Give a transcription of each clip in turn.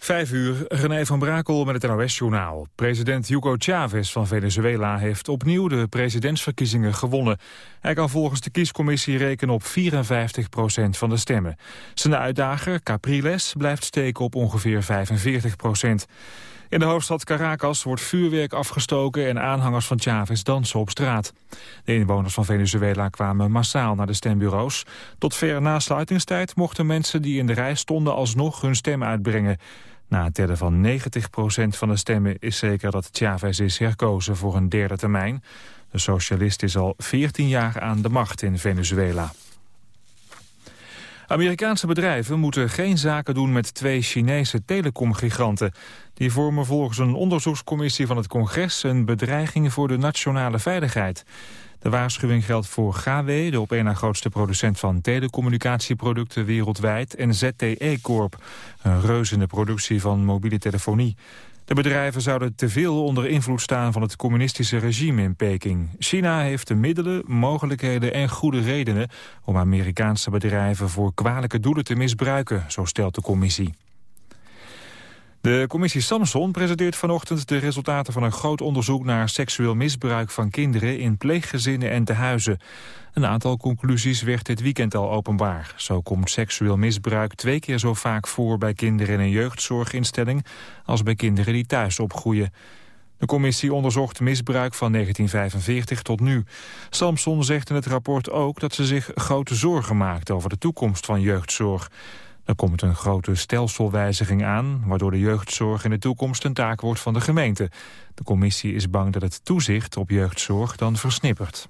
Vijf uur, René van Brakel met het NOS-journaal. President Hugo Chavez van Venezuela heeft opnieuw de presidentsverkiezingen gewonnen. Hij kan volgens de kiescommissie rekenen op 54 procent van de stemmen. Zijn uitdager, Capriles, blijft steken op ongeveer 45 procent. In de hoofdstad Caracas wordt vuurwerk afgestoken en aanhangers van Chavez dansen op straat. De inwoners van Venezuela kwamen massaal naar de stembureaus. Tot ver na sluitingstijd mochten mensen die in de rij stonden alsnog hun stem uitbrengen. Na het tellen van 90% van de stemmen is zeker dat Chavez is herkozen voor een derde termijn. De socialist is al 14 jaar aan de macht in Venezuela. Amerikaanse bedrijven moeten geen zaken doen met twee Chinese telecomgiganten. Die vormen volgens een onderzoekscommissie van het congres een bedreiging voor de nationale veiligheid. De waarschuwing geldt voor GW, de op één na grootste producent van telecommunicatieproducten wereldwijd, en ZTE Corp, een reus in de productie van mobiele telefonie. De bedrijven zouden te veel onder invloed staan van het communistische regime in Peking. China heeft de middelen, mogelijkheden en goede redenen om Amerikaanse bedrijven voor kwalijke doelen te misbruiken, zo stelt de commissie. De commissie Samson presenteert vanochtend de resultaten van een groot onderzoek naar seksueel misbruik van kinderen in pleeggezinnen en tehuizen. Een aantal conclusies werd dit weekend al openbaar. Zo komt seksueel misbruik twee keer zo vaak voor bij kinderen in een jeugdzorginstelling als bij kinderen die thuis opgroeien. De commissie onderzocht misbruik van 1945 tot nu. Samson zegt in het rapport ook dat ze zich grote zorgen maakt over de toekomst van jeugdzorg. Er komt een grote stelselwijziging aan... waardoor de jeugdzorg in de toekomst een taak wordt van de gemeente. De commissie is bang dat het toezicht op jeugdzorg dan versnippert.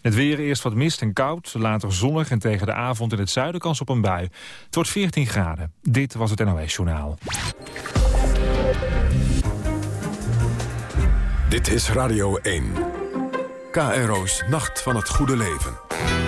Het weer eerst wat mist en koud, later zonnig en tegen de avond in het zuiden kans op een bui. Het wordt 14 graden. Dit was het NOS Journaal. Dit is Radio 1. KRO's Nacht van het Goede Leven.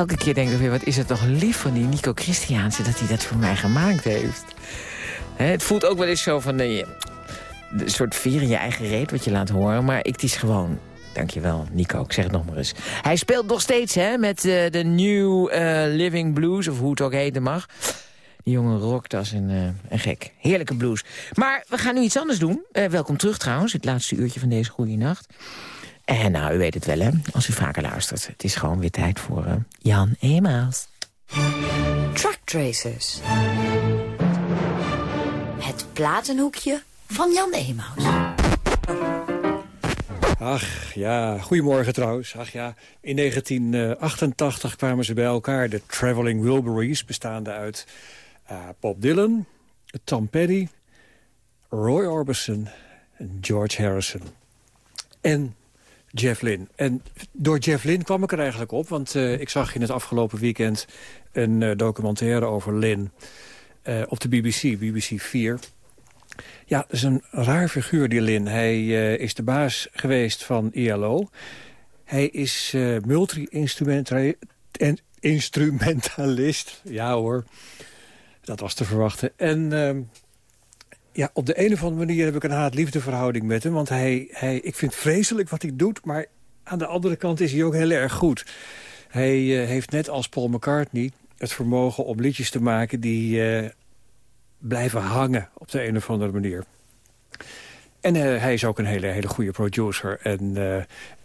Elke keer denk ik weer, wat is het toch lief van die Nico Christiaanse... dat hij dat voor mij gemaakt heeft. het voelt ook wel eens zo van... een soort vier in je eigen reet wat je laat horen. Maar ik is gewoon... Dankjewel, Nico. Ik zeg het nog maar eens. Hij speelt nog steeds hè, met uh, de New uh, Living Blues, of hoe het ook heten mag. Die jongen rokt als een, uh, een gek. Heerlijke blues. Maar we gaan nu iets anders doen. welkom terug trouwens, het laatste uurtje van deze goede nacht. En nou, u weet het wel, hè, als u vaker luistert. Het is gewoon weer tijd voor uh, Jan Emaus. Truck Tracers. Het platenhoekje van Jan Emaus. Ach ja, goedemorgen trouwens. Ach ja, in 1988 kwamen ze bij elkaar, de Traveling Wilburys... bestaande uit uh, Bob Dylan, Tom Petty, Roy Orbison en George Harrison. En Jeff Lynne. En door Jeff Lynne kwam ik er eigenlijk op. Want uh, ik zag in het afgelopen weekend een uh, documentaire over Lynne. Uh, op de BBC, BBC 4. Ja, dat is een raar figuur, die Lynne. Hij is de baas geweest van ILO. Hij is multi-instrumentalist. Ja hoor, dat was te verwachten. En ehm, ja, op de een of andere manier heb ik een haat-liefdeverhouding met hem. Want hij, hij, ik vind vreselijk wat hij doet, maar aan de andere kant is hij ook heel erg goed. Hij uh, heeft net als Paul McCartney het vermogen om liedjes te maken die... Uh, blijven hangen op de een of andere manier. En uh, hij is ook een hele, hele goede producer. En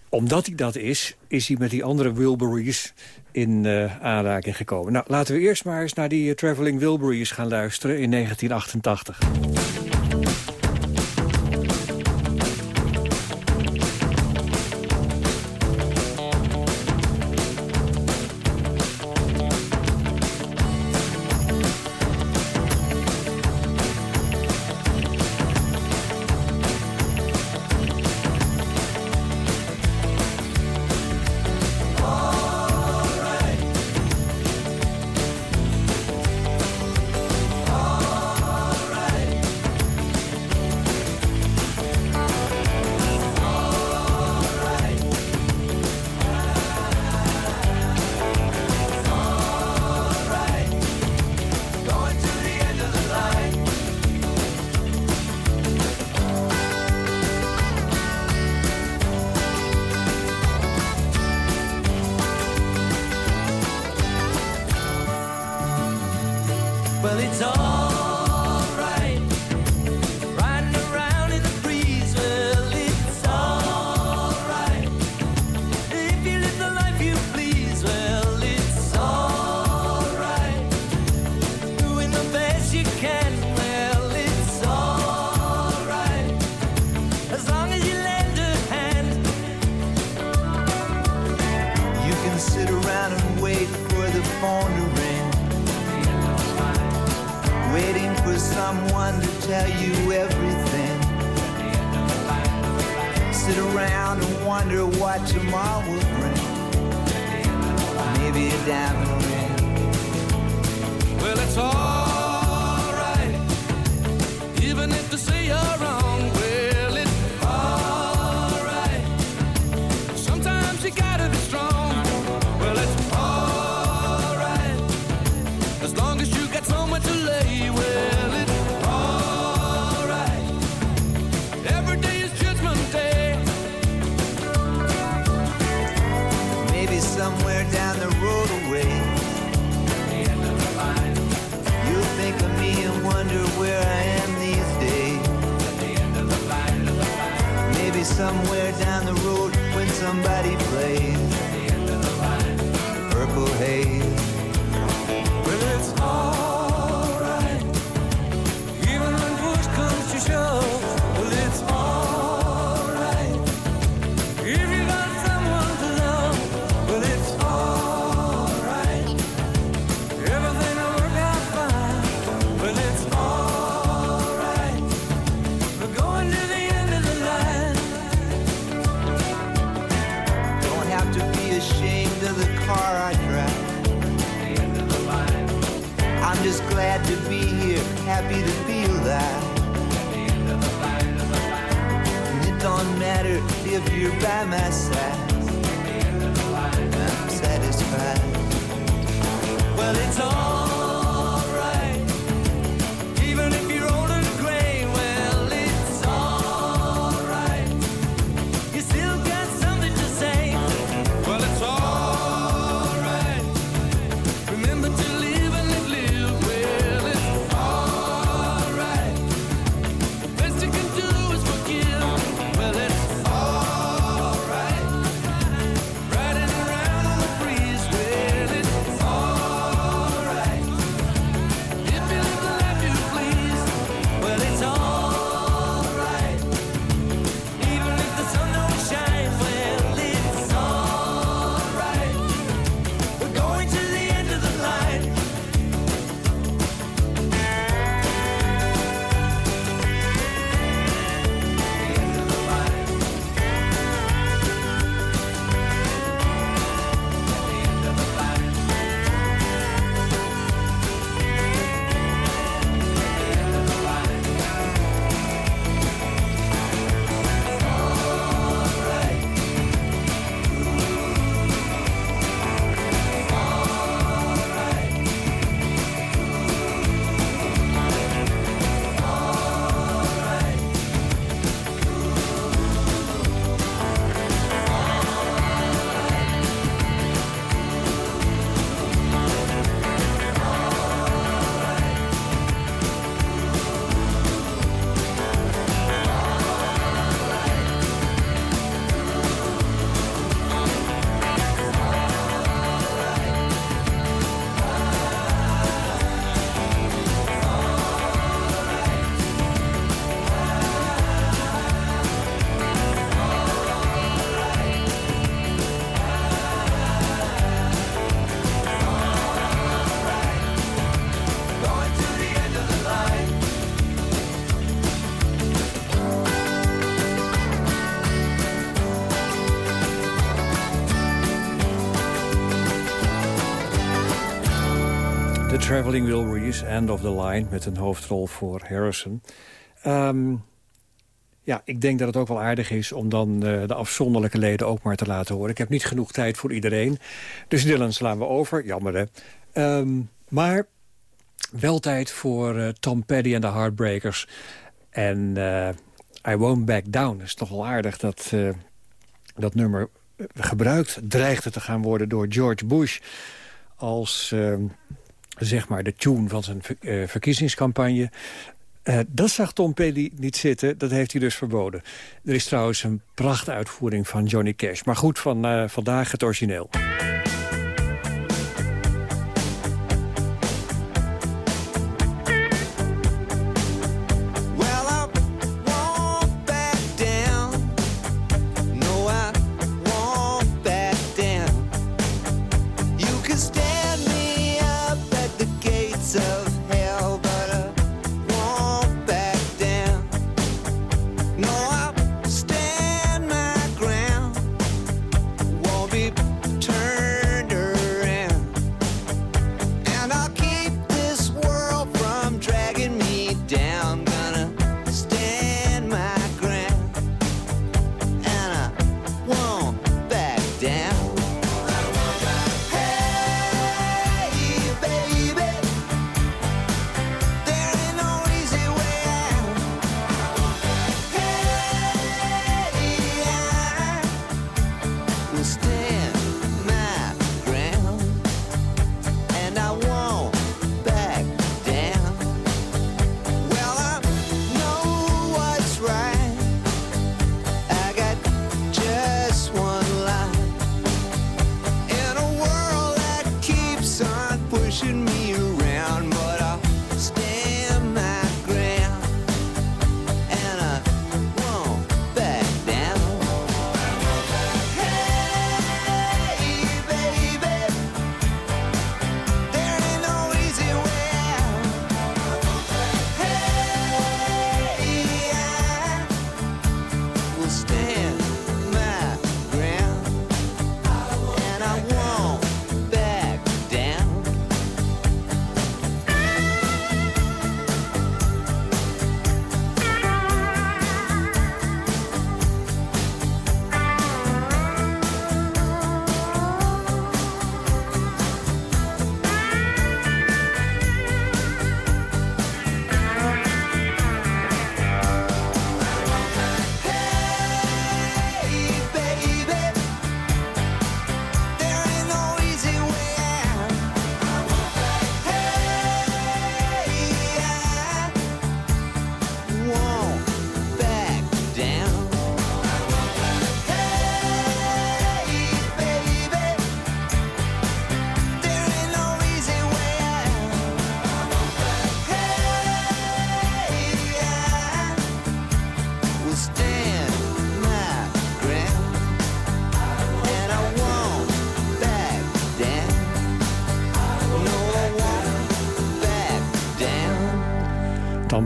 omdat hij dat is, is hij met die andere Wilburys in uh, aanraking gekomen. Nou, laten we eerst maar eens naar die Traveling Wilburys gaan luisteren in 1988. Traveling Wilburys, End of the Line... met een hoofdrol voor Harrison. Um, ja, ik denk dat het ook wel aardig is om dan uh, de afzonderlijke leden ook maar te laten horen. Ik heb niet genoeg tijd voor iedereen. Dus Dylan slaan we over, jammer hè. Um, maar wel tijd voor uh, Tom Petty en de Heartbreakers. En uh, I Won't Back Down. Het is toch wel aardig dat dat nummer gebruikt dreigde te gaan worden door George Bush... als ehm, zeg maar de tune van zijn verkiezingscampagne. Uh, dat zag Tom Petty niet zitten, dat heeft hij dus verboden. Er is trouwens een prachtuitvoering van Johnny Cash. Maar goed, van uh, vandaag het origineel.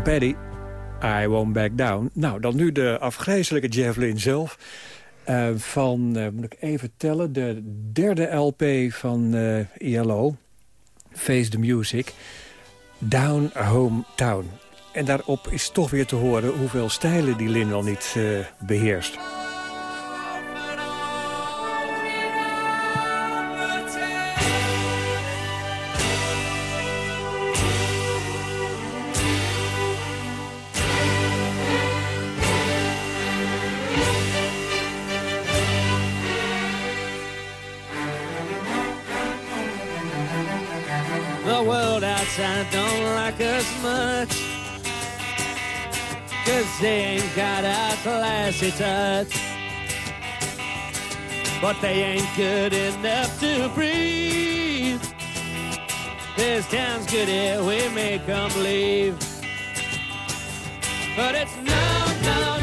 Paddy, I Won't Back Down. Nou, dan nu de afgrijzelijke Lynne zelf. Uh, van, uh, moet ik even tellen, de derde LP van uh, ILO. Face the Music. Down Home Town. En daarop is toch weer te horen hoeveel stijlen die Lynn al niet beheerst. Much. Cause they ain't got a classy touch. But they ain't good enough to breathe. This town's good here, we make them leave. But it's no, no,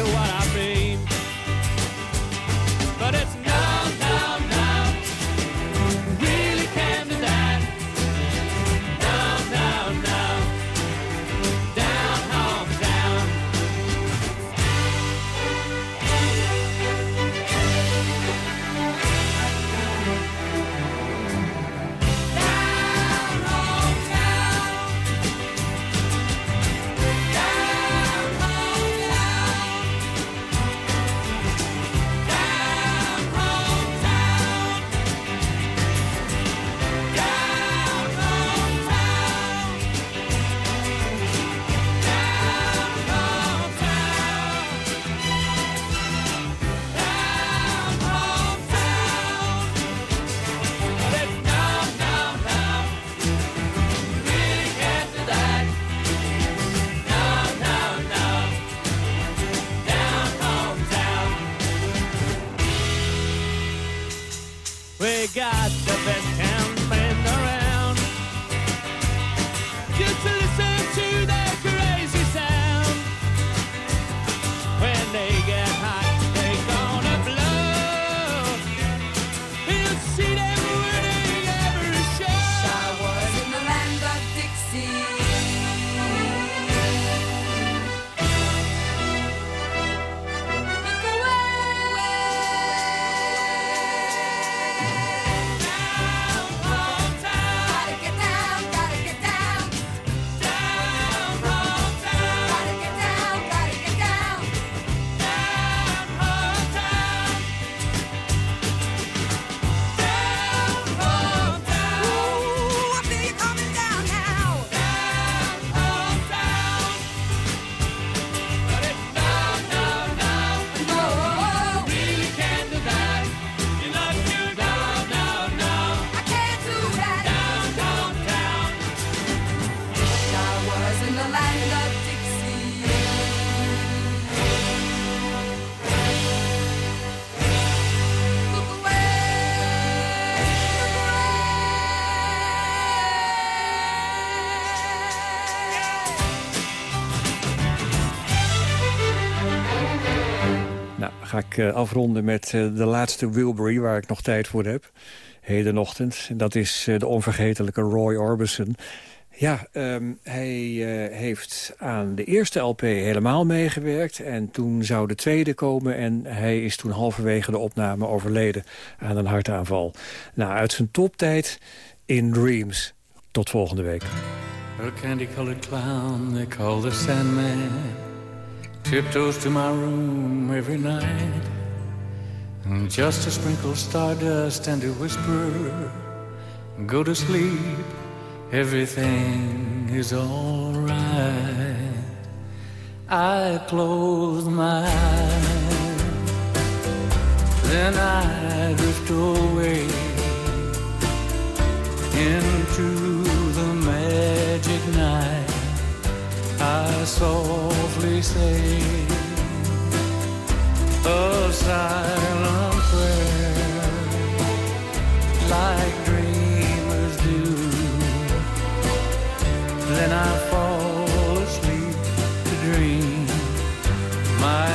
what I We got the best ga ik eh, afronden met eh, de laatste Wilbury, waar ik nog tijd voor heb. Hedenochtend. En dat is eh, de onvergetelijke Roy Orbison. Ja, ehm, hij heeft aan de eerste LP helemaal meegewerkt. En toen zou de tweede komen. En hij is toen halverwege de opname overleden aan een hartaanval. Nou, uit zijn toptijd in Dreams. Tot volgende week. A candy-colored clown they call the Sandman tiptoes to my room every night, and just to sprinkle stardust and to whisper, "Go to sleep, everything is all right." I close my eyes, then I drift away into the magic night. I softly say a silent prayer like dreamers do. Then I fall asleep to dream my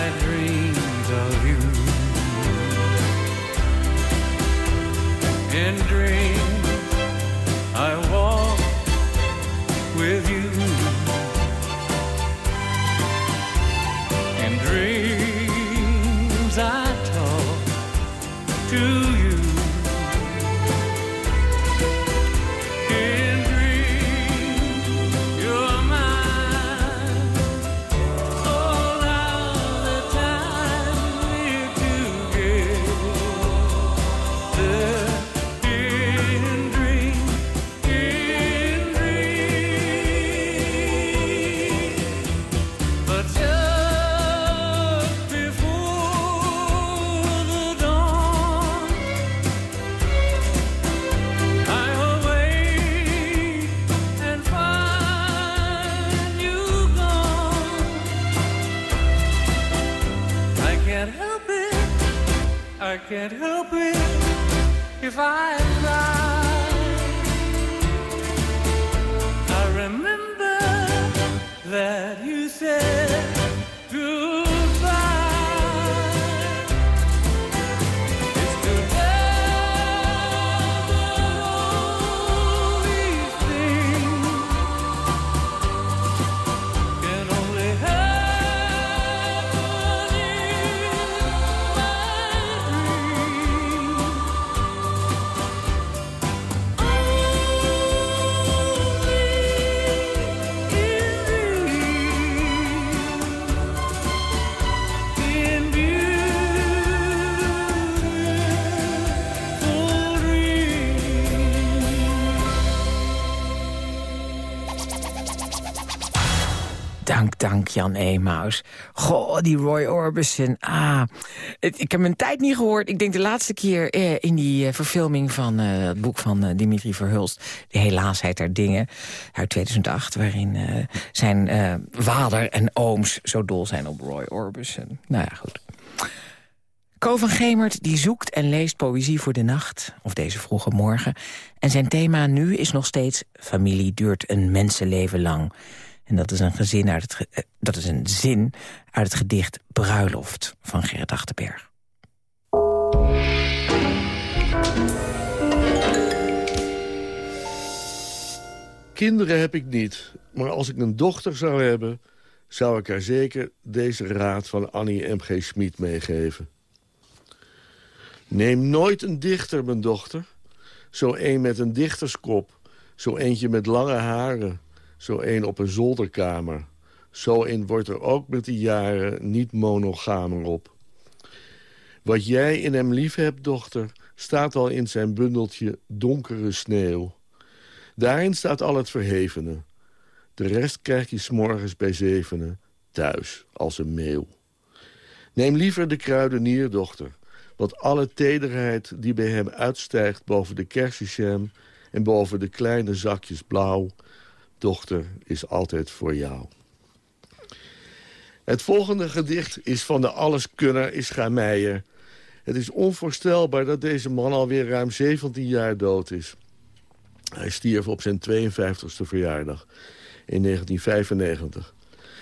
I can't help it if I try. I remember that you said Dank, Jan Emaus. Goh, die Roy Orbison. Ah, ik heb mijn tijd niet gehoord. Ik denk de laatste keer eh, in die eh, verfilming van eh, het boek van eh, Dimitri Verhulst... De Helaasheid der Dingen, uit 2008... waarin zijn vader en ooms zo dol zijn op Roy Orbison. Nou ja, goed. Ko van Gemert die zoekt en leest poëzie voor de nacht, of deze vroege morgen. En zijn thema nu is nog steeds... familie duurt een mensenleven lang... En dat is een, gezin uit het, eh, dat is een zin uit het gedicht Bruiloft van Gerrit Achterberg. Kinderen heb ik niet, maar als ik een dochter zou hebben... zou ik haar zeker deze raad van Annie M.G. Schmid meegeven. Neem nooit een dichter, mijn dochter. Zo een met een dichterskop. Zo eentje met lange haren. Zo een op een zolderkamer. Zo een wordt er ook met de jaren niet monogamer op. Wat jij in hem lief hebt, dochter, staat al in zijn bundeltje donkere sneeuw. Daarin staat al het verhevene. De rest krijg je s'morgens bij zevenen, thuis, als een meeuw. Neem liever de kruidenier, dochter, want alle tederheid die bij hem uitstijgt boven de kersenjam en boven de kleine zakjes blauw, dochter, is altijd voor jou. Het volgende gedicht is van de alleskunner Ischa Meijer. Het is onvoorstelbaar dat deze man alweer ruim 17 jaar dood is. Hij stierf op zijn 52e verjaardag in 1995.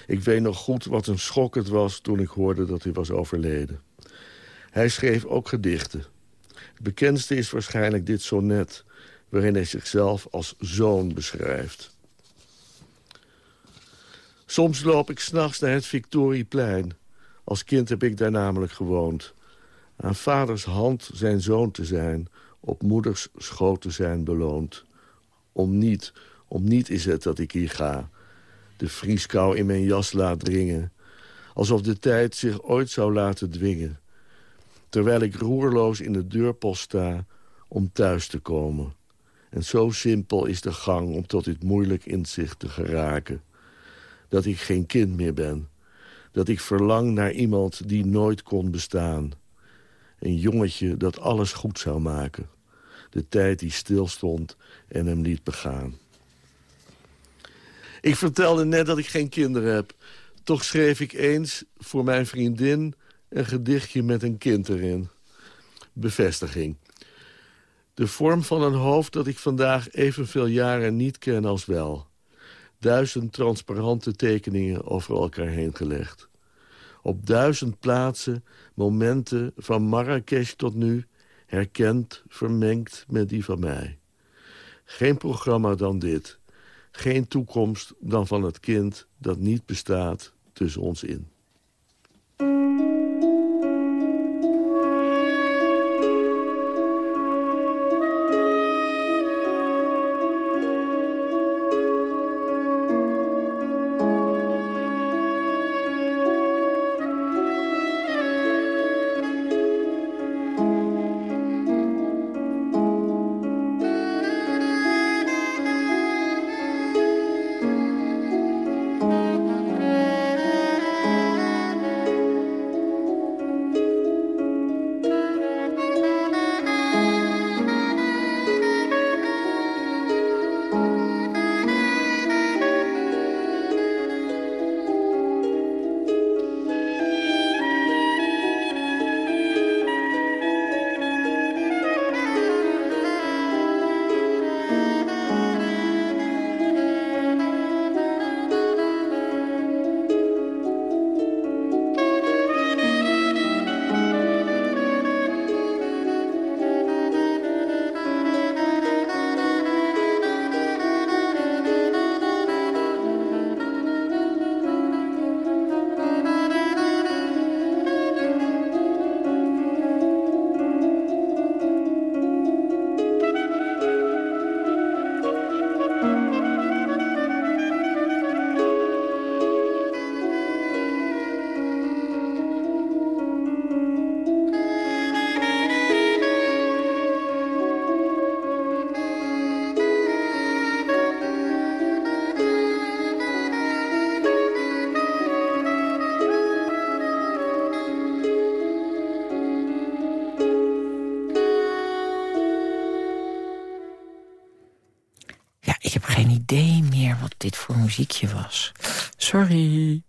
Ik weet nog goed wat een schok het was toen ik hoorde dat hij was overleden. Hij schreef ook gedichten. Het bekendste is waarschijnlijk dit sonnet... waarin hij zichzelf als zoon beschrijft. Soms loop ik s'nachts naar het Victorieplein. Als kind heb ik daar namelijk gewoond. Aan vaders hand zijn zoon te zijn, op moeders schoot te zijn beloond. Om niet, om niet is het dat ik hier ga. De vrieskou in mijn jas laat dringen. Alsof de tijd zich ooit zou laten dwingen. Terwijl ik roerloos in de deurpost sta om thuis te komen. En zo simpel is de gang om tot dit moeilijk inzicht te geraken. Dat ik geen kind meer ben. Dat ik verlang naar iemand die nooit kon bestaan. Een jongetje dat alles goed zou maken. De tijd die stilstond en hem liet begaan. Ik vertelde net dat ik geen kinderen heb. Toch schreef ik eens voor mijn vriendin een gedichtje met een kind erin. Bevestiging. De vorm van een hoofd dat ik vandaag evenveel jaren niet ken als wel. Duizend transparante tekeningen over elkaar heen gelegd. Op duizend plaatsen momenten van Marrakesh tot nu... herkend, vermengd met die van mij. Geen programma dan dit. Geen toekomst dan van het kind dat niet bestaat tussen ons in. Muziekje was. Sorry.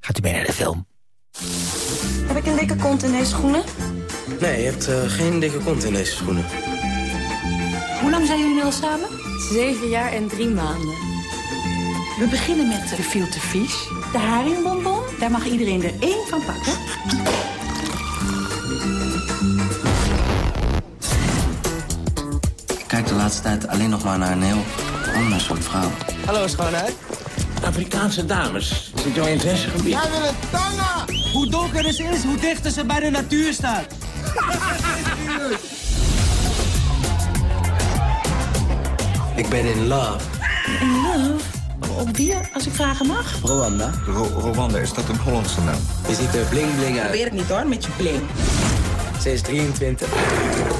Gaat u mee naar de film? Heb ik een dikke kont in deze schoenen? Nee, je hebt uh, geen dikke kont in deze schoenen. Hoe lang zijn jullie nu al samen? Zeven jaar en drie maanden. We beginnen met de filter fish. De haringbonbon. Daar mag iedereen er één van pakken. Ik kijk de laatste tijd alleen nog maar naar een heel ander soort vrouw. Hallo, schoonheid. Afrikaanse dames. Zit jouw interessegebied? Jij willen tanga! Hoe donker ze is, hoe dichter ze bij de natuur staat. Ik ben in love. In love? Op wie, als ik vragen mag? Rwanda. Ro Rwanda, is dat een Hollandse naam? Je ziet er bling bling uit. Probeer het niet hoor, met je bling. Ze is 23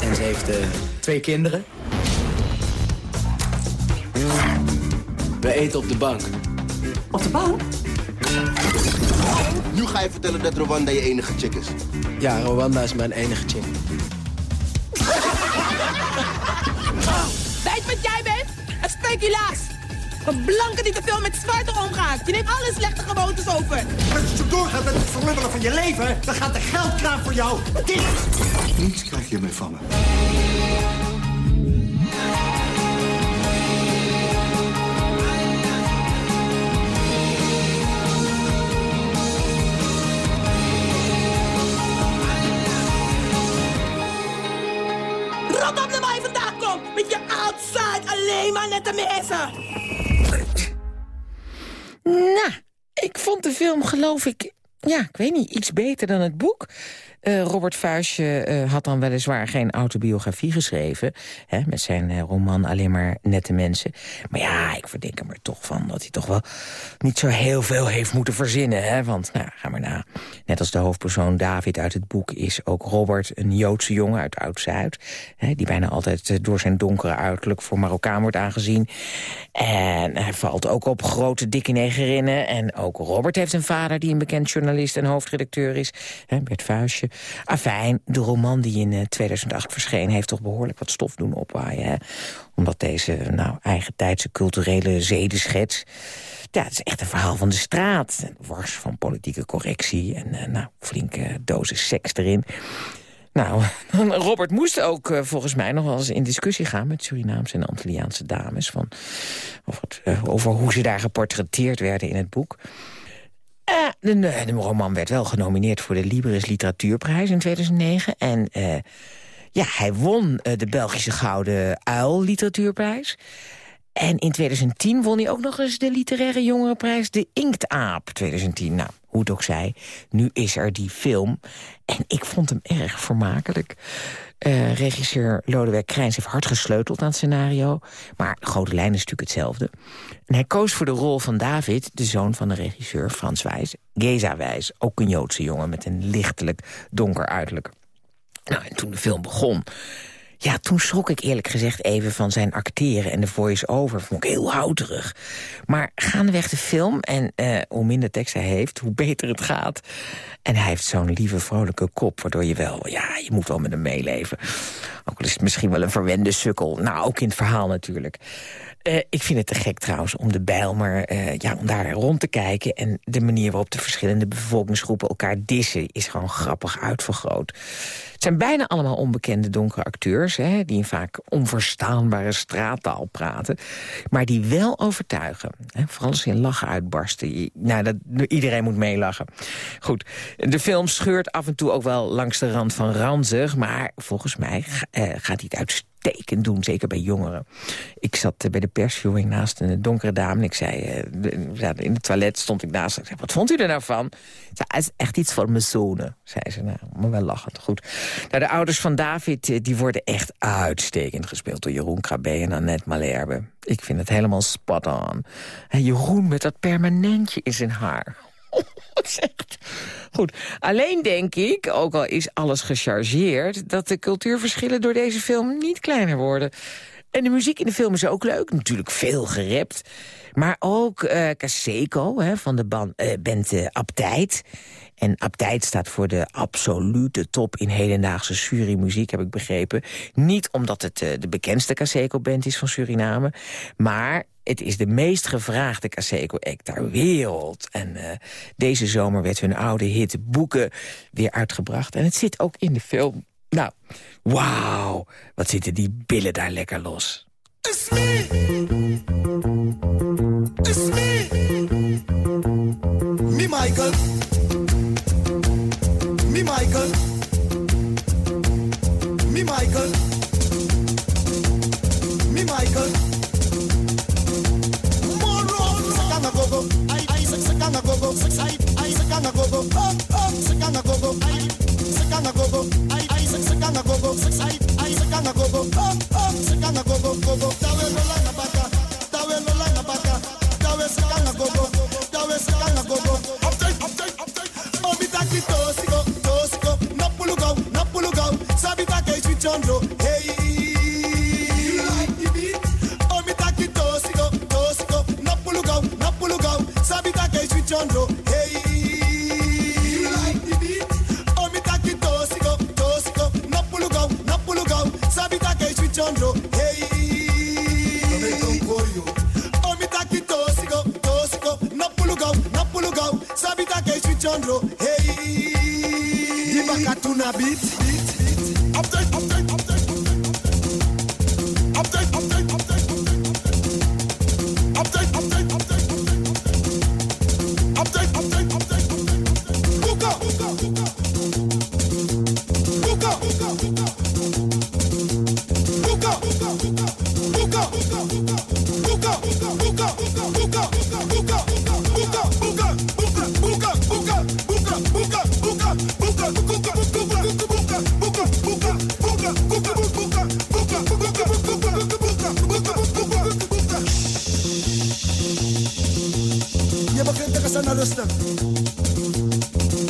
en ze heeft uh, twee kinderen. We eten op de bank. Op de bank? Nu ga je vertellen dat Rwanda je enige chick is. Ja, Rwanda is mijn enige chick. Weet wat jij bent? Een speculaas. Een blanke die te veel met zwarte omgaat. Je neemt alle slechte gewoontes over. Als je zo doorgaat met het verlummelen van je leven... dan gaat de geldkraan voor jou dicht. Niets krijg je meer van me. Nou, ik vond de film, geloof ik, ja, ik weet niet, iets beter dan het boek. Uh, Robert Vuistje uh, had dan weliswaar geen autobiografie geschreven... Hè, met zijn uh, roman Alleen maar nette mensen. Maar ja, ik verdenk hem er toch van dat hij toch wel niet zo heel veel heeft moeten verzinnen. Hè? Want, nou, ga maar na. Net als de hoofdpersoon David uit het boek is ook Robert een Joodse jongen uit Oud-Zuid... die bijna altijd door zijn donkere uiterlijk voor Marokkaan wordt aangezien. En hij valt ook op grote, dikke negerinnen. En ook Robert heeft een vader die een bekend journalist en hoofdredacteur is. Hè, Bert Vuistje. Afijn, de roman die in 2008 verscheen... heeft toch behoorlijk wat stof doen opwaaien. Hè? Omdat deze nou, eigen tijdse culturele zedenschets... Ja, het is echt een verhaal van de straat. Wars van politieke correctie en uh, nou, flinke dozen seks erin. Nou, Robert moest ook uh, volgens mij nog wel eens in discussie gaan... met Surinaamse en Antilliaanse dames... Van, over, over hoe ze daar geportretteerd werden in het boek. Uh, de, de, roman werd wel genomineerd voor de Libris Literatuurprijs in 2009. En uh, ja, hij won de Belgische Gouden Uil Literatuurprijs. En in 2010 won hij ook nog eens de literaire jongerenprijs... de Inktaap 2010. Nou, hoe het ook zij, nu is er die film. En ik vond hem erg vermakelijk. Uh, regisseur Lodewijk Krijns heeft hard gesleuteld aan het scenario. Maar de grote lijn is natuurlijk hetzelfde. En hij koos voor de rol van David, de zoon van de regisseur Frans Wijs. Geza Wijs, ook een Joodse jongen met een lichtelijk donker uiterlijk. Nou, en toen de film begon... Ja, toen schrok ik eerlijk gezegd even van zijn acteren en de voice-over. Vond ik heel houterig. Maar gaandeweg de film, en uh, hoe minder tekst hij heeft, hoe beter het gaat. En hij heeft zo'n lieve, vrolijke kop, waardoor je wel, ja, je moet wel met hem meeleven. Ook al is het misschien wel een verwende sukkel. Nou, ook in het verhaal natuurlijk. Uh, ik vind het te gek trouwens om de bijl, maar uh, ja, om daar rond te kijken... en de manier waarop de verschillende bevolkingsgroepen elkaar dissen... is gewoon grappig uitvergroot. Het zijn bijna allemaal onbekende donkere acteurs... Hè, die in vaak onverstaanbare straattaal praten... maar die wel overtuigen. Hè, vooral als ze in lachen uitbarsten. Nou, dat, iedereen moet meelachen. Goed, de film scheurt af en toe ook wel langs de rand van ranzig... maar volgens mij uh, gaat hij het uitstekend uitstekend doen, zeker bij jongeren. Ik zat uh, bij de persviewing naast een donkere dame en ik zei, uh, in het toilet stond ik naast haar. Ik zei, wat vond u er nou van? Zei, het is echt iets voor mijn zonen, zei ze. Nou, maar wel lachend, goed. Nou, de ouders van David, uh, die worden echt uitstekend gespeeld door Jeroen Krabbe en Annette Malherbe. Ik vind het helemaal spot on. En Jeroen met dat permanentje in zijn haar. Goed, alleen denk ik, ook al is alles gechargeerd... dat de cultuurverschillen door deze film niet kleiner worden. En de muziek in de film is ook leuk, natuurlijk veel gerept. Maar ook uh, hè, van de band, uh, band uh, Abtijd. En Abtijd staat voor de absolute top in hedendaagse Suri-muziek, heb ik begrepen. Niet omdat het de bekendste Caseco-band is van Suriname... maar Het is de meest gevraagde Caseco act ter wereld. En uh, deze zomer werd hun oude hit Boeken weer uitgebracht. En het zit ook in de film. Nou, wauw, wat zitten die billen daar lekker los. It's me. It's me. Me Michael. Me Michael.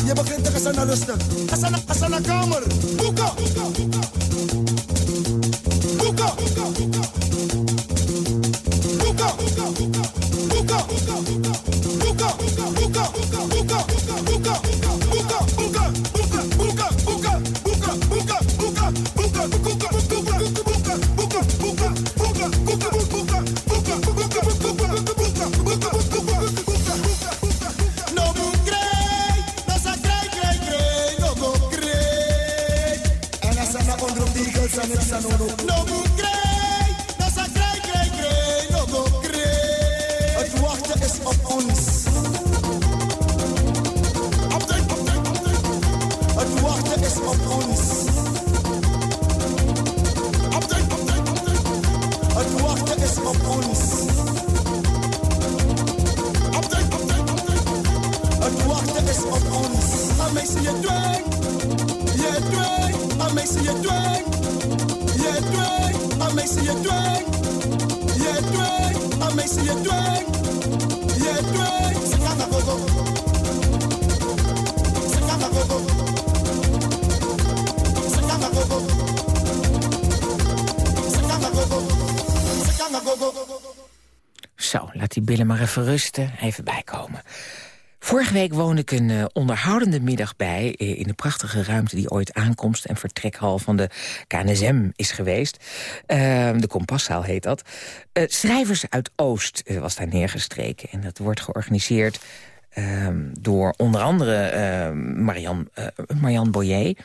Je begint te gaan naar rustig. Asana, asana kamer. Boeka. Boeka. Boeka. Boeka. Boeka. Boeka. Boeka. No Zo, laat die billen maar even rusten. Even bijkomen. Vorige week woonde ik een uh, onderhoudende middag bij... Uh, in de prachtige ruimte die ooit aankomst- en vertrekhal van de KNSM is geweest. Uh, de Kompaszaal heet dat. schrijvers uit Oost was daar neergestreken. En dat wordt georganiseerd ehm, door onder andere ehm, Marian, Marianne Boyer...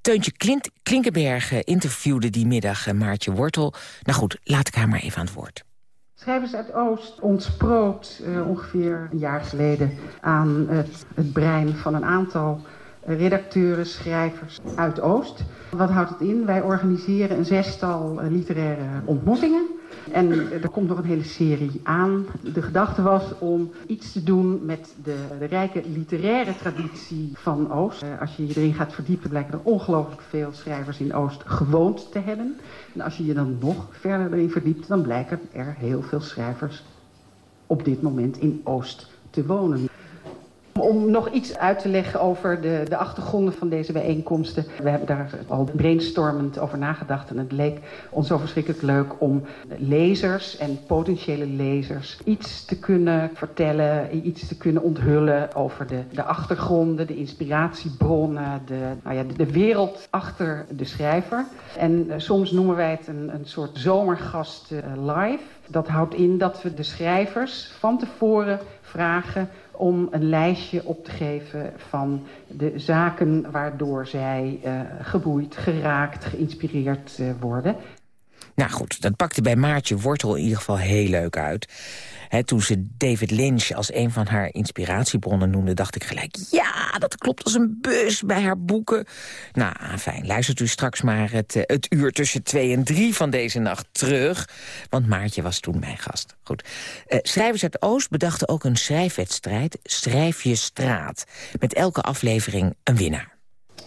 Teuntje Klint, Klinkenberg interviewde die middag Maartje Wortel. Nou goed, laat ik haar maar even aan het woord. Schrijvers uit Oost ontsproot uh, ongeveer een jaar geleden aan het, het brein van een aantal redacteuren, schrijvers uit Oost. Wat houdt het in? Wij organiseren een zestal uh, literaire ontmoetingen. En er komt nog een hele serie aan. De gedachte was om iets te doen met de, de rijke literaire traditie van Oost. Uh, als je je erin gaat verdiepen, blijken er ongelooflijk veel schrijvers in Oost gewoond te hebben. En als je je dan nog verder erin verdiept, dan blijken er heel veel schrijvers op dit moment in Oost te wonen. Om nog iets uit te leggen over de, de achtergronden van deze bijeenkomsten. We hebben daar al brainstormend over nagedacht. En het leek ons zo verschrikkelijk leuk om lezers en potentiële lezers iets te kunnen vertellen, iets te kunnen onthullen over de, de achtergronden, de inspiratiebronnen, de, nou ja, de, wereld achter de schrijver. En uh, soms noemen wij het een, een soort zomergast uh, live. Dat houdt in dat we de schrijvers van tevoren vragen om een lijstje op te geven van de zaken waardoor zij uh, geboeid, geraakt, geïnspireerd uh, worden. Nou goed, dat pakte bij Maartje Wortel in ieder geval heel leuk uit. Toen ze David Lynch als een van haar inspiratiebronnen noemde... dacht ik gelijk, ja, dat klopt als een bus bij haar boeken. Nou, fijn, luistert u straks maar het, het uur tussen twee en drie van deze nacht terug. Want Maartje was toen mijn gast. Goed. Uh, schrijvers uit Oost bedachten ook een schrijfwedstrijd, Schrijf je straat. Met elke aflevering een winnaar.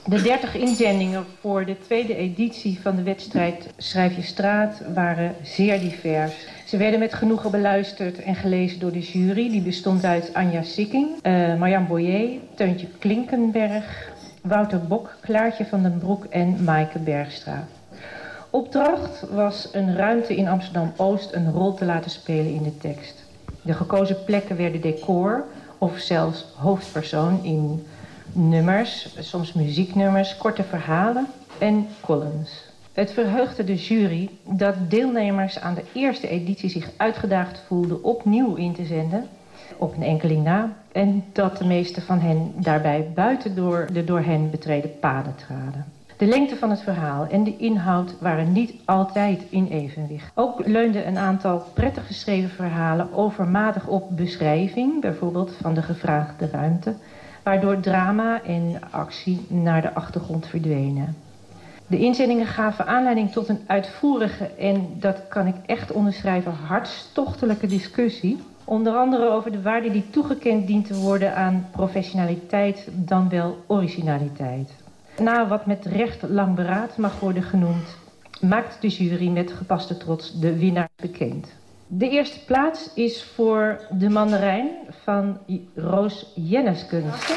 De 30 inzendingen voor de tweede editie van de wedstrijd Schrijf je straat waren zeer divers. Ze werden met genoegen beluisterd en gelezen door de jury. Die bestond uit Anja Sikking, uh, Marjan Boyer, Teuntje Klinkenberg, Wouter Bok, Klaartje van den Broek en Maaike Bergstra. Opdracht was een ruimte in Amsterdam-Oost een rol te laten spelen in de tekst. De gekozen plekken werden decor of zelfs hoofdpersoon in nummers, soms muzieknummers, korte verhalen en columns. Het verheugde de jury dat deelnemers aan de eerste editie zich uitgedaagd voelden opnieuw in te zenden, op een enkeling na, en dat de meeste van hen daarbij buiten door de door hen betreden paden traden. De lengte van het verhaal en de inhoud waren niet altijd in evenwicht. Ook leunde een aantal prettig geschreven verhalen overmatig op beschrijving, bijvoorbeeld van de gevraagde ruimte, waardoor drama en actie naar de achtergrond verdwenen. De inzendingen gaven aanleiding tot een uitvoerige en, dat kan ik echt onderschrijven, hartstochtelijke discussie. Onder andere over de waarde die toegekend dient te worden aan professionaliteit dan wel originaliteit. Na wat met recht lang beraad mag worden genoemd, maakt de jury met gepaste trots de winnaar bekend. De eerste plaats is voor de mandarijn van Roos Jenneskunst.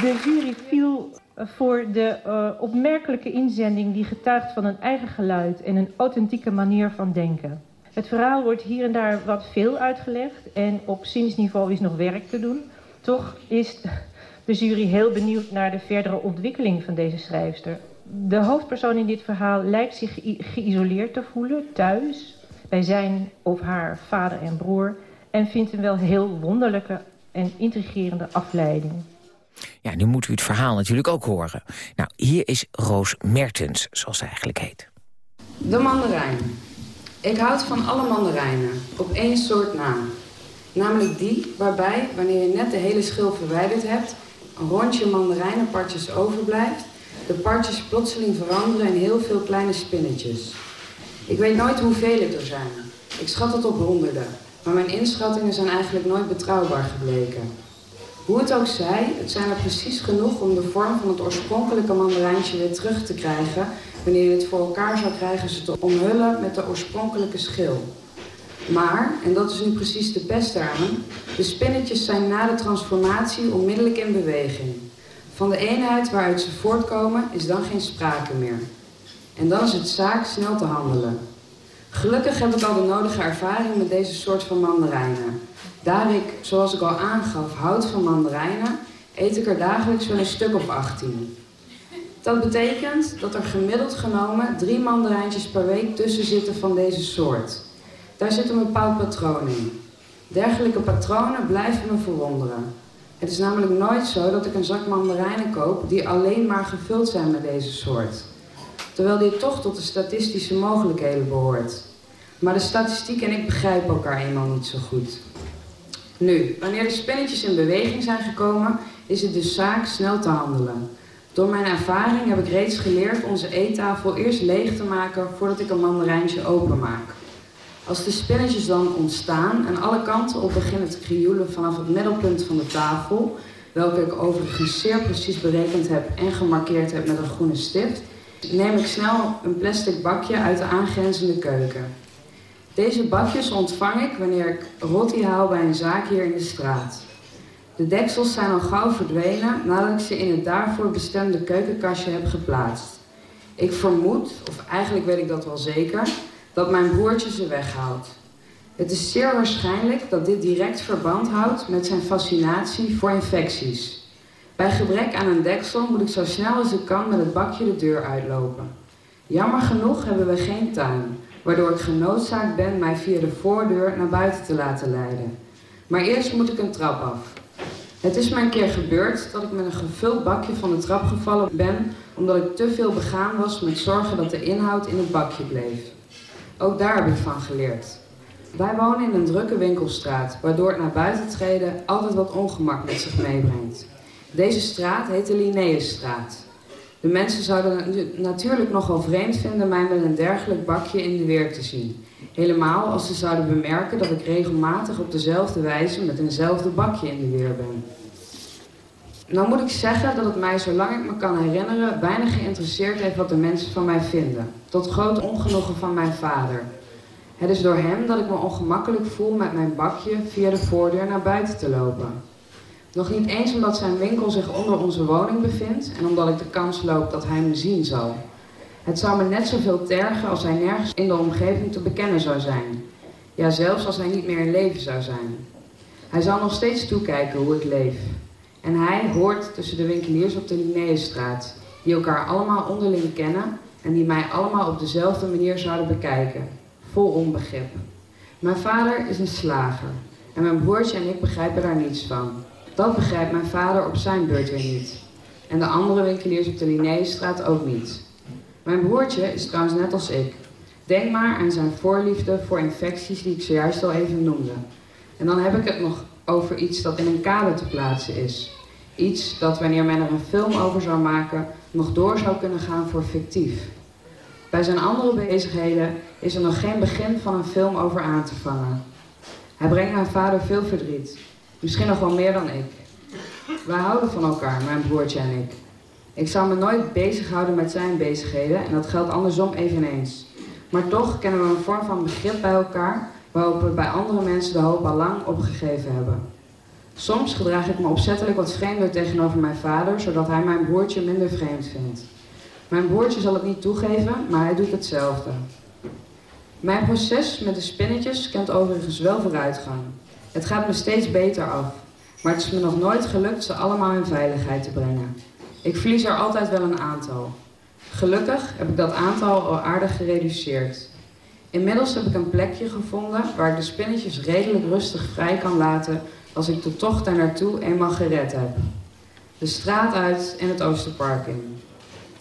De jury viel voor de uh, opmerkelijke inzending die getuigt van een eigen geluid en een authentieke manier van denken. Het verhaal wordt hier en daar wat veel uitgelegd en op zinsniveau is nog werk te doen. Toch is de jury heel benieuwd naar de verdere ontwikkeling van deze schrijfster. De hoofdpersoon in dit verhaal lijkt zich geïsoleerd te voelen, thuis, bij zijn of haar vader en broer... en vindt een wel heel wonderlijke en intrigerende afleiding. Ja, nu moet u het verhaal natuurlijk ook horen. Nou, hier is Roos Mertens, zoals ze eigenlijk heet. De mandarijn. Ik houd van alle mandarijnen, op één soort na. Namelijk die waarbij, wanneer je net de hele schil verwijderd hebt... een rondje mandarijnenpartjes overblijft de partjes plotseling veranderen in heel veel kleine spinnetjes. Ik weet nooit hoeveel het er zijn. Ik schat het op honderden, maar mijn inschattingen zijn eigenlijk nooit betrouwbaar gebleken. Hoe het ook zij, het zijn er precies genoeg om de vorm van het oorspronkelijke mandarijntje weer terug te krijgen... wanneer je het voor elkaar zou krijgen ze te omhullen met de oorspronkelijke schil. Maar, en dat is nu precies de pest aan, de spinnetjes zijn na de transformatie onmiddellijk in beweging. Van de eenheid waaruit ze voortkomen is dan geen sprake meer. En dan is het zaak snel te handelen. Gelukkig heb ik al de nodige ervaring met deze soort van mandarijnen. Daar ik, zoals ik al aangaf, houd van mandarijnen, eet ik er dagelijks wel een stuk of 18. Dat betekent dat er gemiddeld genomen drie mandarijntjes per week tussen zitten van deze soort. Daar zit een bepaald patroon in. Dergelijke patronen blijven me verwonderen. Het is namelijk nooit zo dat ik een zak mandarijnen koop die alleen maar gevuld zijn met deze soort. Terwijl dit toch tot de statistische mogelijkheden behoort. Maar de statistiek en ik begrijpen elkaar eenmaal niet zo goed. Nu, wanneer de spinnetjes in beweging zijn gekomen, is het dus zaak snel te handelen. Door mijn ervaring heb ik reeds geleerd onze eettafel eerst leeg te maken voordat ik een mandarijntje openmaak. Als de spinnetjes dan ontstaan en alle kanten op beginnen te krioelen vanaf het middelpunt van de tafel, welke ik overigens zeer precies berekend heb en gemarkeerd heb met een groene stift, neem ik snel een plastic bakje uit de aangrenzende keuken. Deze bakjes ontvang ik wanneer ik rotti haal bij een zaak hier in de straat. De deksels zijn al gauw verdwenen nadat ik ze in het daarvoor bestemde keukenkastje heb geplaatst. Ik vermoed, of eigenlijk weet ik dat wel zeker, dat mijn broertje ze weghaalt. Het is zeer waarschijnlijk dat dit direct verband houdt met zijn fascinatie voor infecties. Bij gebrek aan een deksel moet ik zo snel als ik kan met het bakje de deur uitlopen. Jammer genoeg hebben we geen tuin, waardoor ik genoodzaakt ben mij via de voordeur naar buiten te laten leiden. Maar eerst moet ik een trap af. Het is me een keer gebeurd dat ik met een gevuld bakje van de trap gevallen ben omdat ik te veel begaan was met zorgen dat de inhoud in het bakje bleef. Ook daar heb ik van geleerd. Wij wonen in een drukke winkelstraat, waardoor het naar buiten treden altijd wat ongemak met zich meebrengt. Deze straat heet de Linnaeusstraat. De mensen zouden natuurlijk nogal vreemd vinden mij met een dergelijk bakje in de weer te zien. Helemaal als ze zouden bemerken dat ik regelmatig op dezelfde wijze met eenzelfde bakje in de weer ben. Nou moet ik zeggen dat het mij, zolang ik me kan herinneren, weinig geïnteresseerd heeft wat de mensen van mij vinden. Tot groot ongenoegen van mijn vader. Het is door hem dat ik me ongemakkelijk voel met mijn bakje via de voordeur naar buiten te lopen. Nog niet eens omdat zijn winkel zich onder onze woning bevindt en omdat ik de kans loop dat hij me zien zal. Het zou me net zoveel tergen als hij nergens in de omgeving te bekennen zou zijn. Ja, zelfs als hij niet meer in leven zou zijn. Hij zal nog steeds toekijken hoe ik leef. En hij hoort tussen de winkeliers op de Linnaeusstraat, die elkaar allemaal onderling kennen en die mij allemaal op dezelfde manier zouden bekijken, vol onbegrip. Mijn vader is een slager en mijn broertje en ik begrijpen daar niets van. Dat begrijpt mijn vader op zijn beurt weer niet. En de andere winkeliers op de Linnaeusstraat ook niet. Mijn broertje is trouwens net als ik. Denk maar aan zijn voorliefde voor infecties die ik zojuist al even noemde. En dan heb ik het nog over iets dat in een kader te plaatsen is. Iets dat wanneer men er een film over zou maken, nog door zou kunnen gaan voor fictief. Bij zijn andere bezigheden is er nog geen begin van een film over aan te vangen. Hij brengt mijn vader veel verdriet. Misschien nog wel meer dan ik. Wij houden van elkaar, mijn broertje en ik. Ik zou me nooit bezighouden met zijn bezigheden en dat geldt andersom eveneens. Maar toch kennen we een vorm van begrip bij elkaar waarop we bij andere mensen de hoop al lang opgegeven hebben. Soms gedraag ik me opzettelijk wat vreemder tegenover mijn vader, zodat hij mijn broertje minder vreemd vindt. Mijn broertje zal het niet toegeven, maar hij doet hetzelfde. Mijn proces met de spinnetjes kent overigens wel vooruitgang. Het gaat me steeds beter af, maar het is me nog nooit gelukt ze allemaal in veiligheid te brengen. Ik verlies er altijd wel een aantal. Gelukkig heb ik dat aantal al aardig gereduceerd. Inmiddels heb ik een plekje gevonden waar ik de spinnetjes redelijk rustig vrij kan laten als ik de tocht daar naartoe eenmaal gered heb. De straat uit en het Oosterpark in.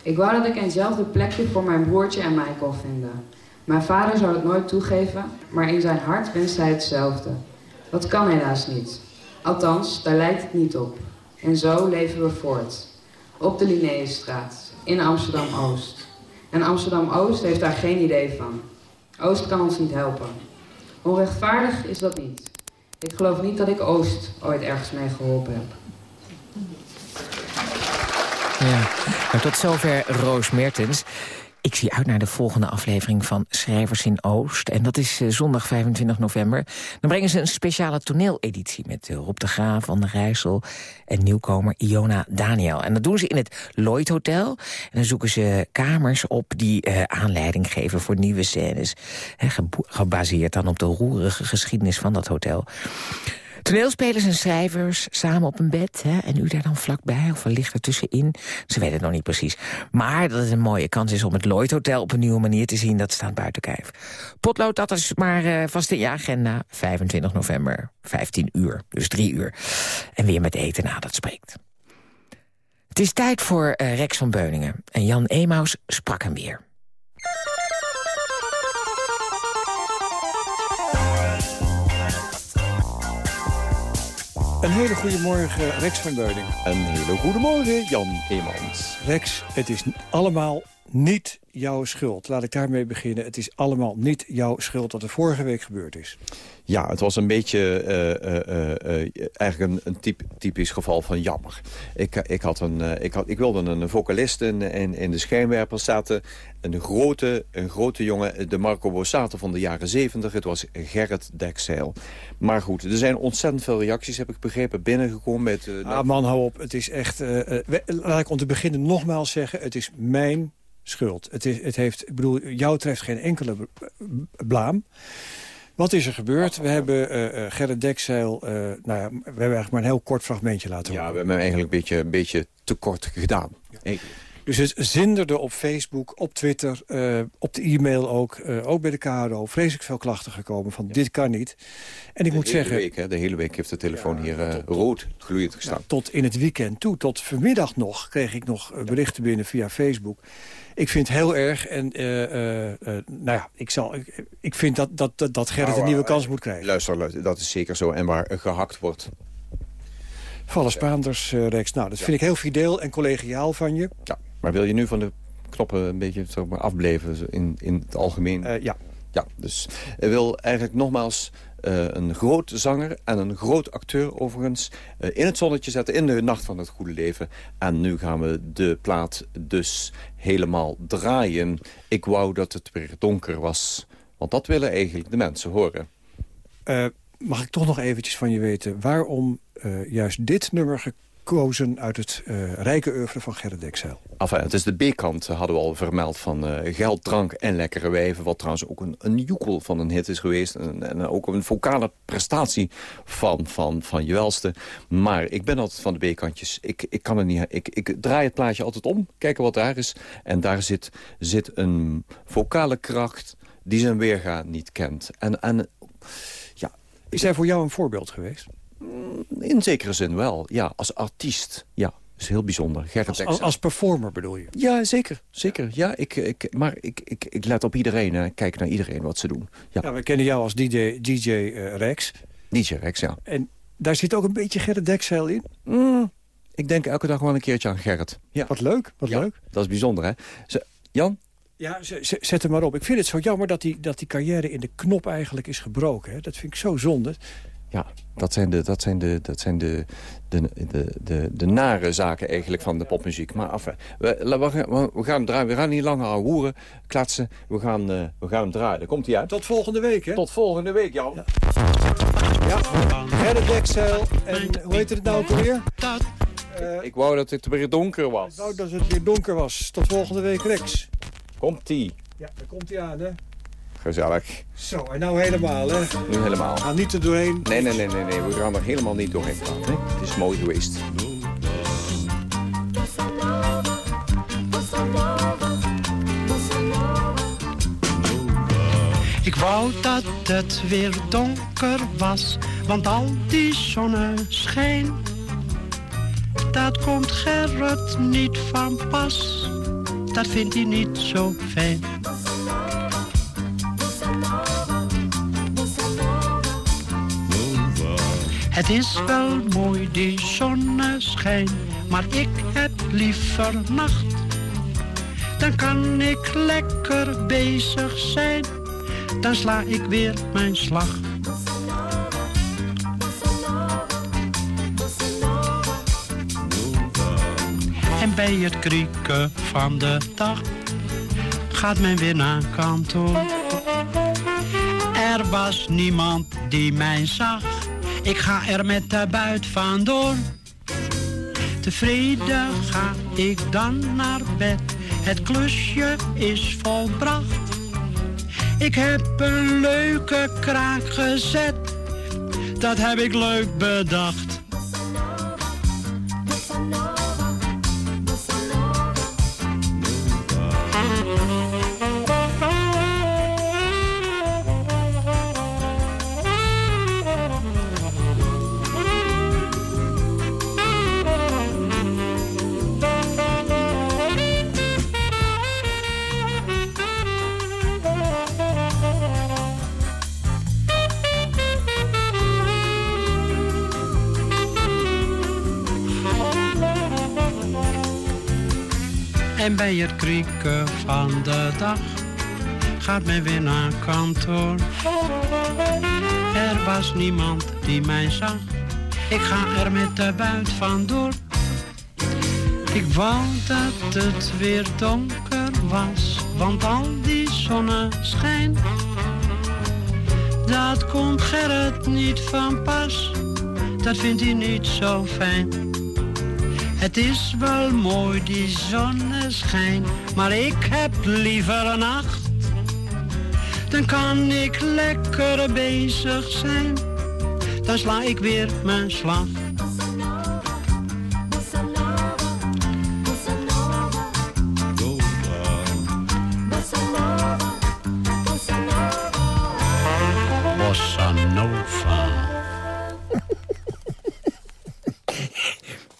Ik wou dat ik eenzelfde plekje voor mijn broertje en mij kon vinden. Mijn vader zou het nooit toegeven, maar in zijn hart wenst hij hetzelfde. Dat kan helaas niet. Althans, daar lijkt het niet op. En zo leven we voort. Op de Linnaeusstraat, in Amsterdam-Oost. En Amsterdam-Oost heeft daar geen idee van. Oost kan ons niet helpen. Onrechtvaardig is dat niet. Ik geloof niet dat ik Oost ooit ergens mee geholpen heb. Ja, maar tot zover Roos Mertens. Ik zie uit naar de volgende aflevering van Schrijvers in Oost. En dat is uh, zondag 25 november. Dan brengen ze een speciale toneeleditie... met uh, Rob de Graaf, Van der Rijssel en nieuwkomer Iona Daniel. En dat doen ze in het Lloyd Hotel. En dan zoeken ze kamers op die uh, aanleiding geven voor nieuwe scènes. Gebaseerd dan op de roerige geschiedenis van dat hotel. Toneelspelers en schrijvers samen op een bed. Hè, en u daar dan vlakbij of ligt er tussenin. Ze weten het nog niet precies. Maar dat het een mooie kans is om het Lloyd Hotel op een nieuwe manier te zien. Dat staat buiten kijf. Potlood, dat is maar uh, vast in je agenda. 25 november, 15 uur. Dus 3 uur. En weer met eten na dat spreekt. Het is tijd voor uh, Rex van Beuningen. En Jan Emaus sprak hem weer. Een hele goede morgen, Rex van Beuning. Een hele goede morgen, Jan Eemans. Rex, het is allemaal niet jouw schuld. Laat ik daarmee beginnen. Het is allemaal niet jouw schuld wat er vorige week gebeurd is. Ja, het was een beetje uh, uh, uh, eigenlijk een, een typ, typisch geval van jammer. Ik, ik, had een, ik, had, ik wilde een vocalist in, in, in de schijnwerpers zetten. Een grote, een grote jongen, de Marco Borsato van de jaren zeventig. Het was Gerrit Dekzeil. Maar goed, er zijn ontzettend veel reacties, heb ik begrepen, binnengekomen. Met, ah man, hou op. Het is echt... laat ik om te beginnen nogmaals zeggen, het is mijn schuld. Het, is, het heeft, ik bedoel, jou treft geen enkele blaam. Wat is er gebeurd? We hebben uh, Gerrit Dekzeil, uh, nou ja, we hebben eigenlijk maar een heel kort fragmentje laten horen. Ja, we hebben hem eigenlijk een beetje, een beetje te kort gedaan. Ja. Dus het zinderde op Facebook, op Twitter, op de e-mail ook. ook bij de KRO. Vreselijk veel klachten gekomen van dit kan niet. En ik de moet hele zeggen... Week, hè, de hele week heeft de telefoon hier rood gloeiend gestaan. tot in het weekend toe, tot vanmiddag nog, kreeg ik nog berichten binnen via Facebook. Ik vind heel erg en eh, eh, eh, nou ja, ik, zal, ik, ik vind dat, dat, dat, dat Gerrit Nou, een nieuwe kans moet krijgen. Luister, luister, dat is zeker zo. En waar gehakt wordt. Vallen Spaanders, eh, Rex. Nou, dat vind ik heel fideel en collegiaal van je. Ja, maar wil je nu van de knoppen een beetje zeg maar, afbleven in, in het algemeen? Ja. Ja, dus ik wil eigenlijk nogmaals eh, een groot zanger en een groot acteur overigens... eh, in het zonnetje zetten in de Nacht van het Goede Leven. En nu gaan we de plaat dus helemaal draaien. Ik wou dat het weer donker was. Want dat willen eigenlijk de mensen horen. Eh, mag ik toch nog eventjes van je weten... waarom juist dit nummer gekozen uit het eh, rijke oeuvre van Gerrit Dexel? Enfin, het is de B-kant, eh, hadden we al vermeld, van eh, geld, drank en lekkere wijven. Wat trouwens ook een, een joekel van een hit is geweest. En, en ook een vocale prestatie van, van, van je welste. Maar ik ben altijd van de B-kantjes. Ik, ik, kan het niet, ik, ik draai het plaatje altijd om, kijken wat daar is. En daar zit, zit een vocale kracht die zijn weerga niet kent. En, en ja... Is hij voor jou een voorbeeld geweest? In zekere zin wel, ja. Als artiest, ja. Dat is heel bijzonder. Gerrit Als, als, als performer bedoel je? Ja, zeker. zeker. Ja, ik, ik, maar ik, ik, ik let op iedereen en ik kijk naar iedereen wat ze doen. Ja, Ja, we kennen jou als DJ, DJ eh, Rex. DJ Rex, ja. En daar zit ook een beetje Gerrit Dexel in. Mm, ik denk elke dag wel een keertje aan Gerrit. Ja. Wat leuk, wat Ja, leuk. Dat is bijzonder, hè? Jan? Ja, zet hem maar op. Ik vind het zo jammer dat die, dat die carrière in de knop eigenlijk is gebroken. Hè. Dat vind ik zo zonde. Ja, dat zijn de, dat zijn de, dat zijn de, de, de, de, de nare zaken eigenlijk van de popmuziek. Maar af, we, we, gaan- we gaan hem draaien. We gaan niet langer aan hoeren, klatsen. We gaan, eh, we gaan hem draaien. Komt hij uit. Tot volgende week, hè? Tot volgende week, Jan. Ja, Gerrit Dexel. En hoe heet het nou ook alweer? Ik wou dat het weer donker was. Nou, dat het weer donker was. Tot volgende week, Rex. Komt-ie. Ja, daar komt hij aan, hè? Gezellig. Zo, en nou helemaal, hè? Nu helemaal. Ga niet er doorheen. Nee, nee, nee, nee, nee. We gaan er helemaal niet doorheen gaan. hè. Het is mooi geweest. Ik wou dat het weer donker was, want al die zonneschijn, dat komt Gerrit niet van pas. Dat vindt hij niet zo fijn. Het is wel mooi die zonneschijn, maar ik heb liever nacht. Dan kan ik lekker bezig zijn, dan sla ik weer mijn slag. En bij het krieken van de dag gaat men weer naar kantoor. Er was niemand die mij zag, ik ga er met de buit vandoor. Tevreden ga ik dan naar bed, het klusje is volbracht. Ik heb een leuke kraak gezet, dat heb ik leuk bedacht. En bij het krieken van de dag gaat men weer naar kantoor. Er was niemand die mij zag. Ik ga er met de buit vandoor. Ik wou dat het weer donker was, want al die zonneschijn. Dat komt Gerrit niet van pas, dat vindt hij niet zo fijn. Het is wel mooi die zonneschijn, maar ik heb liever een nacht. Dan kan ik lekker bezig zijn, dan sla ik weer mijn slag.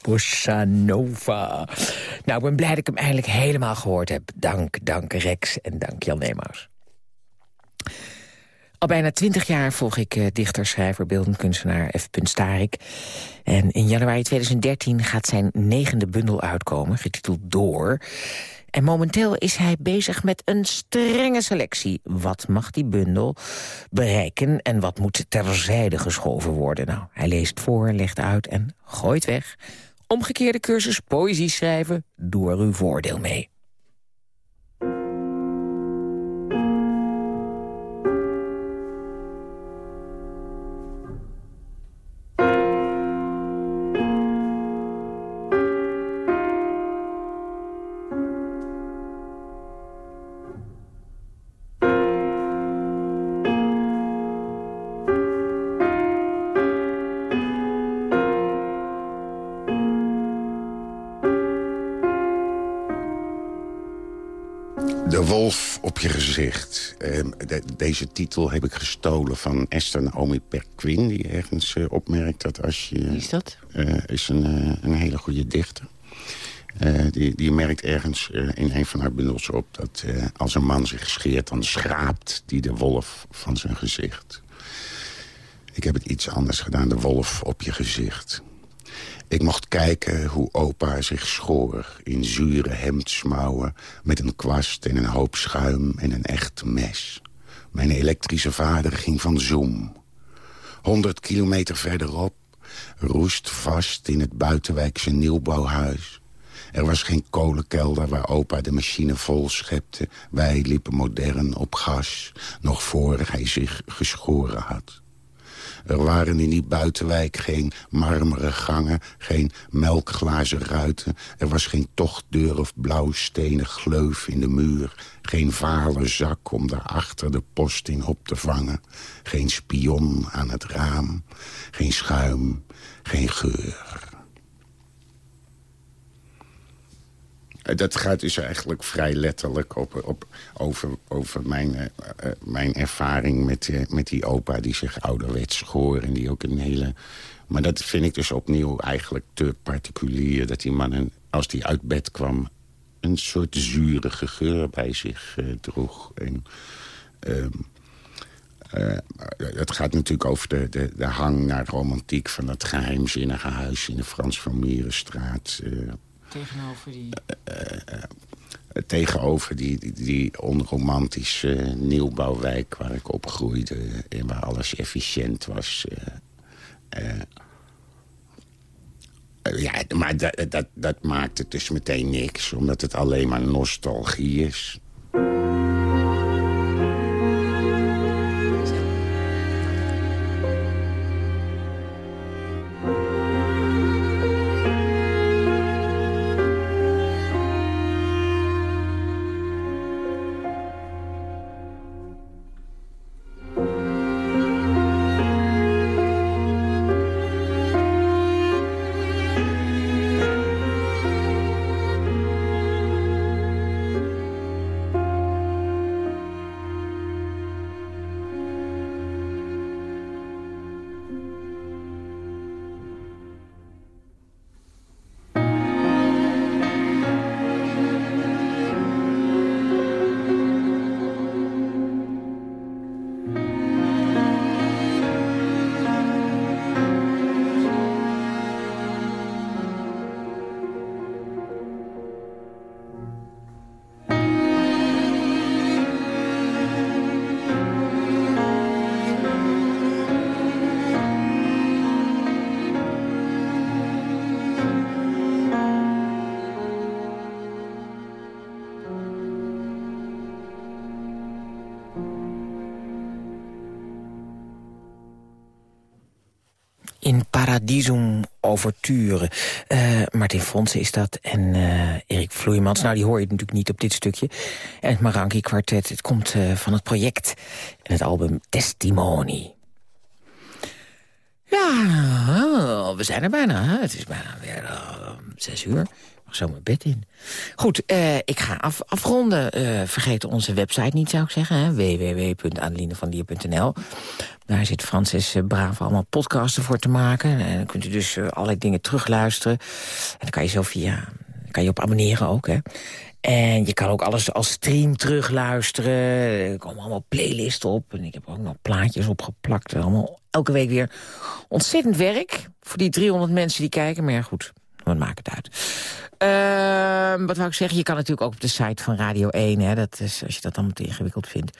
Bossa. Nou, ik ben blij dat ik hem eindelijk helemaal gehoord heb. Dank, dank Rex en dank Jan Nemaus. Al bijna twintig jaar volg ik uh, dichter, schrijver, beeldend kunstenaar F. Starik. En in januari 2013 gaat zijn negende bundel uitkomen, getiteld Door. En momenteel is hij bezig met een strenge selectie. Wat mag die bundel bereiken en wat moet terzijde geschoven worden? Nou, hij leest voor, legt uit en gooit weg. Omgekeerde cursus poëzie schrijven, doe er uw voordeel mee. Je gezicht. Ehm, deze titel heb ik gestolen van Esther Naomi Perquin... die ergens uh, opmerkt dat als je... Wie is dat? Uh, is een, uh, een hele goede dichter. die, die merkt ergens in een van haar bundels op... dat als een man zich scheert, dan schraapt die de wolf van zijn gezicht. Ik heb het iets anders gedaan, de wolf op je gezicht. Ik mocht kijken hoe opa zich schoor in zure hemdsmouwen... met een kwast en een hoop schuim en een echt mes. Mijn elektrische vader ging van zoom. Honderd kilometer verderop, roest vast in het buitenwijkse nieuwbouwhuis. Er was geen kolenkelder waar opa de machine vol schepte. Wij liepen modern op gas, nog voor hij zich geschoren had. Er waren in die buitenwijk geen marmeren gangen, geen melkglazen ruiten. Er was geen tochtdeur of blauwstenen gleuf in de muur. Geen vale zak om daarachter de post in op te vangen. Geen spion aan het raam, geen schuim, geen geur. Dat gaat dus eigenlijk vrij letterlijk op, op, over, over mijn, uh, mijn ervaring met, met die opa die zich ouderwets schoor. En die ook een hele... Maar dat vind ik dus opnieuw eigenlijk te particulier. Dat die man, als die uit bed kwam, een soort zurige geur bij zich droeg. En, ehm, het gaat natuurlijk over de, de, de hang naar romantiek... van dat geheimzinnige huis in de Frans van. Tegenover die... Uh, tegenover die, die, die, onromantische nieuwbouwwijk waar ik opgroeide... en waar alles efficiënt was. ja, maar dat, dat, dat maakt het dus meteen niks, omdat het alleen maar nostalgie is. Paradisum Overture. Uh, Martin Fonsen is dat en uh, Erik Vloeimans. Nou, die hoor je natuurlijk niet op dit stukje. En het Maranki Quartet, het komt uh, van het project en het album Testimony. Ja, we zijn er bijna. Het is bijna weer zes uur. Mag zo mijn bed in. Goed, eh, ik ga af, afronden. Eh, vergeet onze website niet, zou ik zeggen. www.adelinevandier.nl Daar zit Francis uh, Braaf allemaal podcasten voor te maken. En dan kunt u dus allerlei dingen terugluisteren. En dan kan je zo via... kan je op abonneren ook, hè. En je kan ook alles als stream terugluisteren. Er komen allemaal playlists op. En ik heb ook nog plaatjes opgeplakt. Allemaal elke week weer ontzettend werk. Voor die 300 mensen die kijken. Maar goed, wat maakt het uit. Uh, wat wou ik zeggen? Je kan natuurlijk ook op de site van Radio 1. Hè, dat is, als je dat allemaal te ingewikkeld vindt.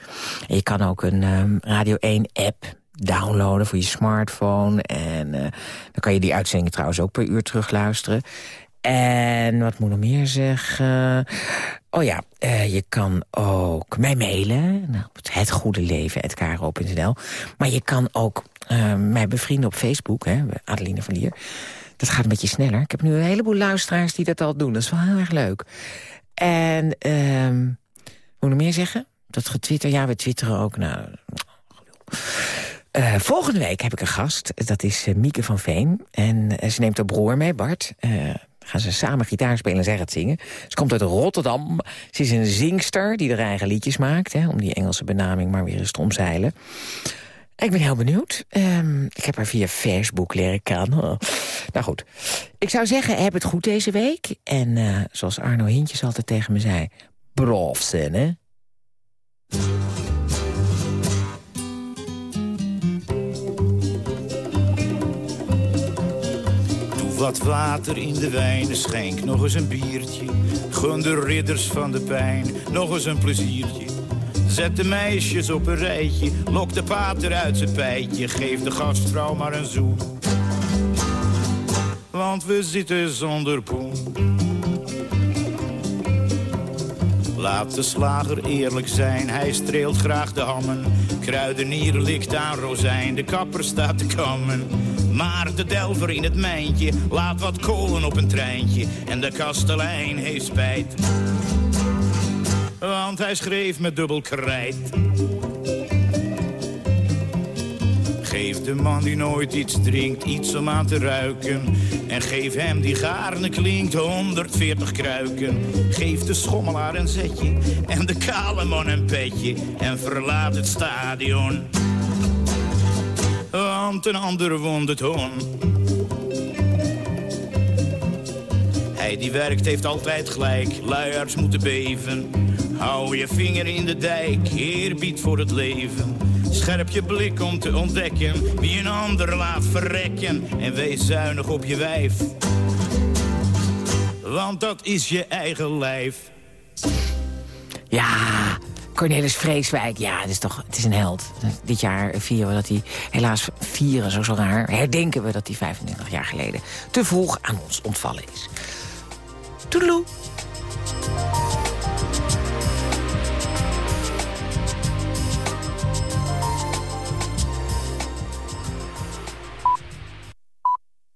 En je kan ook een um, Radio 1-app downloaden voor je smartphone. En uh, dan kan je die uitzendingen trouwens ook per uur terugluisteren. En wat moet nog meer zeggen? Oh ja, uh, je kan ook mij mailen. Nou, het goede leven. Maar je kan ook uh, mij bevrienden op Facebook, hè, Adeline van Lier. Dat gaat een beetje sneller. Ik heb nu een heleboel luisteraars die dat al doen. Dat is wel heel erg leuk. En, uh, moet ik meer zeggen? Dat getwitter, ja, we twitteren ook. Nou, uh, volgende week heb ik een gast. Dat is uh, Mieke van Veen. En uh, ze neemt haar broer mee, Bart. gaan ze samen gitaar spelen en zij gaat zingen. Ze komt uit Rotterdam. Ze is een zingster die haar eigen liedjes maakt. Hè, om die Engelse benaming maar weer eens te omzeilen. Ik ben heel benieuwd. Um, ik heb haar via Facebook leren kennen. Oh. Nou goed. Ik zou zeggen, heb het goed deze week. En uh, zoals Arno Hintjes altijd tegen me zei... Zijn, hè? Doe wat water in de wijn, schenk nog eens een biertje. Gun de ridders van de pijn nog eens een pleziertje. Zet de meisjes op een rijtje, lok de pater uit zijn pijtje. Geef de gastvrouw maar een zoen. Want we zitten zonder poen. Laat de slager eerlijk zijn, hij streelt graag de hammen. Kruidenier likt aan rozijn, de kapper staat te kammen. Maar de delver in het mijntje laat wat kolen op een treintje. En de kastelein heeft spijt want hij schreef met dubbel krijt. Geef de man die nooit iets drinkt iets om aan te ruiken. En geef hem die gaarne klinkt 140 kruiken. Geef de schommelaar een zetje en de kale man een petje. En verlaat het stadion. Want een ander wond het hon. Hij die werkt heeft altijd gelijk, luiarts moeten beven. Hou je vinger in de dijk, eerbied voor het leven. Scherp je blik om te ontdekken wie een ander laat verrekken. En wees zuinig op je wijf. Want dat is je eigen lijf. Ja, Cornelis Vreeswijk, ja, het is toch het is een held. Dit jaar vieren we dat hij, helaas vieren, zo zo raar... herdenken we dat hij 25 jaar geleden te vroeg aan ons ontvallen is. Toedeloe.